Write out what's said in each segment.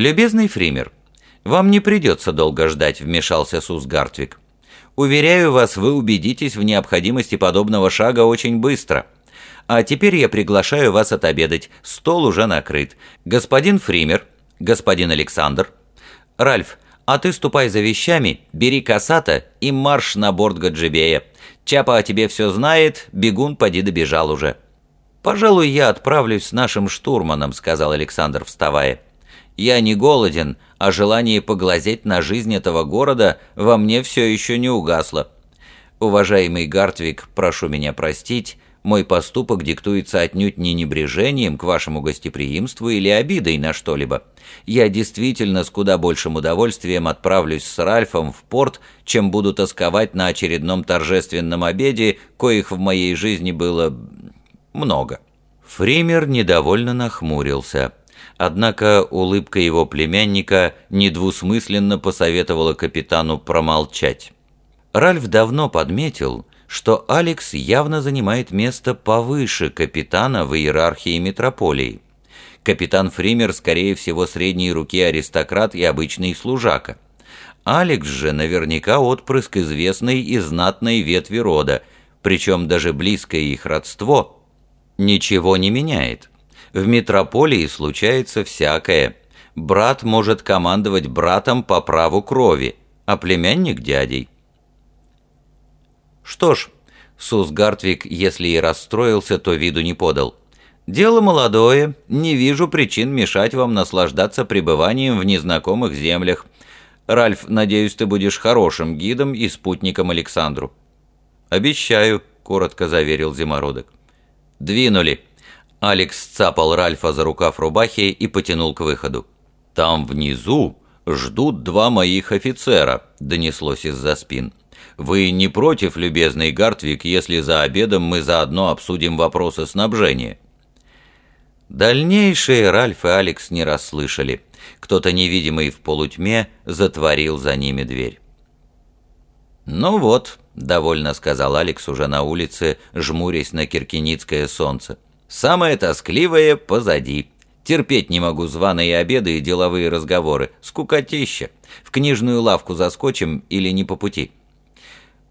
«Любезный Фример, вам не придется долго ждать», — вмешался Сус Гартвик. «Уверяю вас, вы убедитесь в необходимости подобного шага очень быстро. А теперь я приглашаю вас отобедать. Стол уже накрыт. Господин Фример, господин Александр. Ральф, а ты ступай за вещами, бери касата и марш на борт Гаджибея. Чапа о тебе все знает, бегун поди добежал уже». «Пожалуй, я отправлюсь с нашим штурманом», — сказал Александр, вставая. «Я не голоден, а желание поглазеть на жизнь этого города во мне все еще не угасло. Уважаемый Гартвик, прошу меня простить, мой поступок диктуется отнюдь не небрежением к вашему гостеприимству или обидой на что-либо. Я действительно с куда большим удовольствием отправлюсь с Ральфом в порт, чем буду тосковать на очередном торжественном обеде, коих в моей жизни было много». Фример недовольно нахмурился. Однако улыбка его племянника недвусмысленно посоветовала капитану промолчать. Ральф давно подметил, что Алекс явно занимает место повыше капитана в иерархии метрополии. Капитан Фример, скорее всего, средней руки аристократ и обычный служака. Алекс же наверняка отпрыск известной и знатной ветви рода, причем даже близкое их родство – ничего не меняет. В метрополии случается всякое. Брат может командовать братом по праву крови, а племянник – дядей. Что ж, Сус Гартвик, если и расстроился, то виду не подал. «Дело молодое, не вижу причин мешать вам наслаждаться пребыванием в незнакомых землях. Ральф, надеюсь, ты будешь хорошим гидом и спутником Александру». «Обещаю», — коротко заверил Зимородок. «Двинули». Алекс цапал Ральфа за рукав рубахи и потянул к выходу. «Там внизу ждут два моих офицера», — донеслось из-за спин. «Вы не против, любезный Гартвик, если за обедом мы заодно обсудим вопросы снабжения?» Дальнейшие Ральф и Алекс не расслышали. Кто-то невидимый в полутьме затворил за ними дверь. «Ну вот», — довольно сказал Алекс уже на улице, жмурясь на киркиницкое солнце. «Самое тоскливое позади. Терпеть не могу званые обеды и деловые разговоры. Скукотища. В книжную лавку заскочим или не по пути».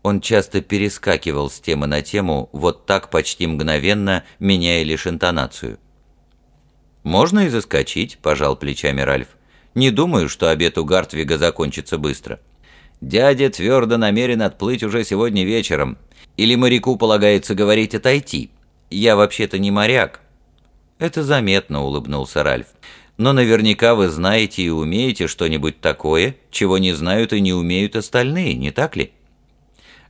Он часто перескакивал с темы на тему, вот так почти мгновенно, меняя лишь интонацию. «Можно и заскочить», – пожал плечами Ральф. «Не думаю, что обед у Гартвига закончится быстро». Дядя твердо намерен отплыть уже сегодня вечером. Или моряку полагается говорить «отойти». Я вообще-то не моряк». «Это заметно», — улыбнулся Ральф. «Но наверняка вы знаете и умеете что-нибудь такое, чего не знают и не умеют остальные, не так ли?»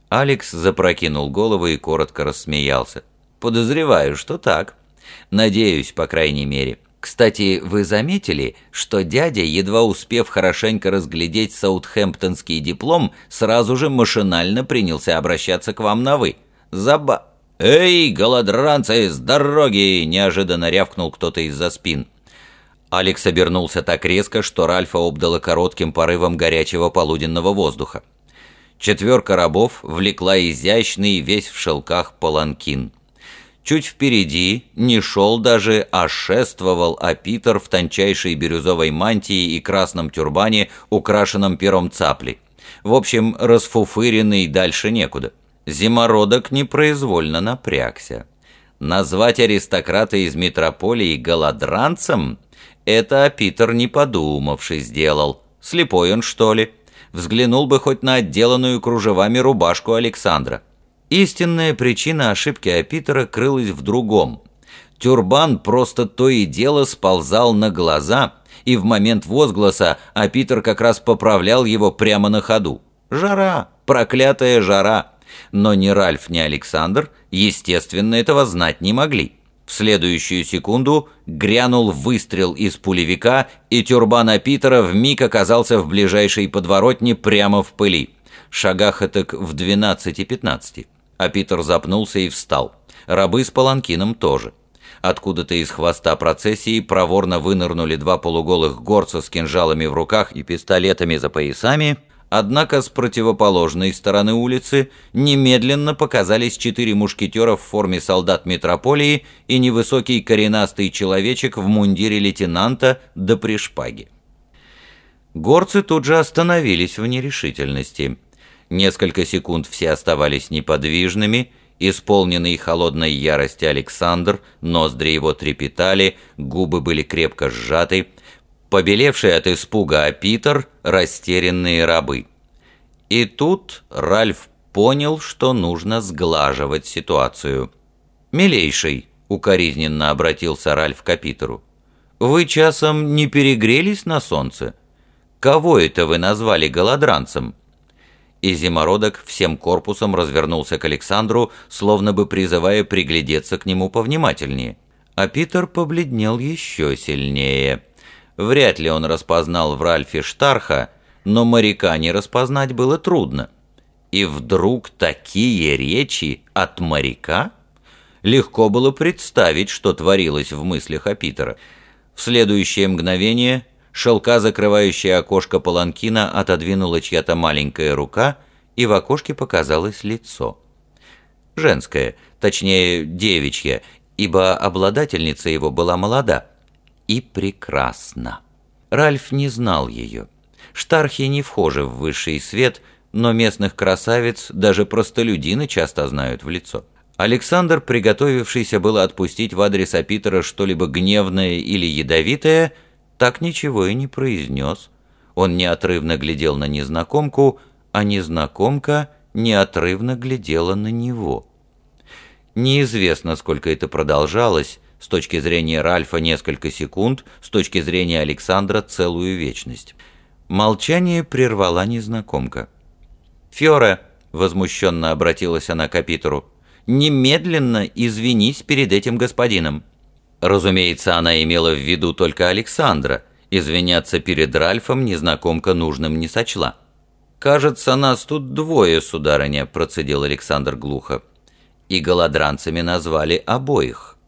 Алекс запрокинул голову и коротко рассмеялся. «Подозреваю, что так. Надеюсь, по крайней мере». Кстати, вы заметили, что дядя, едва успев хорошенько разглядеть саутхэмптонский диплом, сразу же машинально принялся обращаться к вам на «вы»? Заба... «Эй, голодранцы, с дороги!» – неожиданно рявкнул кто-то из-за спин. Алекс обернулся так резко, что Ральфа обдало коротким порывом горячего полуденного воздуха. Четверка рабов влекла изящный, весь в шелках паланкин. Чуть впереди не шел даже, а шествовал Апитер в тончайшей бирюзовой мантии и красном тюрбане, украшенном пером цапли. В общем, расфуфыренный дальше некуда. Зимородок непроизвольно напрягся. Назвать аристократа из метрополии голодранцем – это Апитер, не подумавший, сделал. Слепой он, что ли? Взглянул бы хоть на отделанную кружевами рубашку Александра. Истинная причина ошибки Апитера крылась в другом. Тюрбан просто то и дело сползал на глаза, и в момент возгласа Апитер как раз поправлял его прямо на ходу. Жара, проклятая жара. Но ни Ральф, ни Александр, естественно, этого знать не могли. В следующую секунду грянул выстрел из пулевика, и тюрбан Апитера вмиг оказался в ближайшей подворотне прямо в пыли. Шагах этак в 12-15 а Питер запнулся и встал. Рабы с паланкином тоже. Откуда-то из хвоста процессии проворно вынырнули два полуголых горца с кинжалами в руках и пистолетами за поясами, однако с противоположной стороны улицы немедленно показались четыре мушкетера в форме солдат метрополии и невысокий коренастый человечек в мундире лейтенанта да при шпаге. Горцы тут же остановились в нерешительности. Несколько секунд все оставались неподвижными, исполненный холодной ярости Александр, ноздри его трепетали, губы были крепко сжаты, побелевший от испуга Апитер, растерянные рабы. И тут Ральф понял, что нужно сглаживать ситуацию. «Милейший», — укоризненно обратился Ральф к Апитеру, — «вы часом не перегрелись на солнце? Кого это вы назвали голодранцем?» И зимородок всем корпусом развернулся к Александру, словно бы призывая приглядеться к нему повнимательнее. А Питер побледнел еще сильнее. Вряд ли он распознал в Ральфе Штарха, но моряка не распознать было трудно. И вдруг такие речи от моряка? Легко было представить, что творилось в мыслях о Питера. В следующее мгновение шелка, закрывающая окошко паланкина, отодвинула чья-то маленькая рука, и в окошке показалось лицо. Женское, точнее, девичье, ибо обладательница его была молода и прекрасна. Ральф не знал ее. Штархи не вхожи в высший свет, но местных красавиц даже простолюдины часто знают в лицо. Александр, приготовившийся было отпустить в адрес Апитера что-либо гневное или ядовитое, так ничего и не произнес. Он неотрывно глядел на незнакомку, а незнакомка неотрывно глядела на него. Неизвестно, сколько это продолжалось, с точки зрения Ральфа несколько секунд, с точки зрения Александра целую вечность. Молчание прервала незнакомка. «Фёре», — возмущенно обратилась она к Апитеру, — «немедленно извинись перед этим господином». Разумеется, она имела в виду только Александра. Извиняться перед Ральфом незнакомка нужным не сочла. «Кажется, нас тут двое, сударыня», — процедил Александр глухо. «И голодранцами назвали обоих».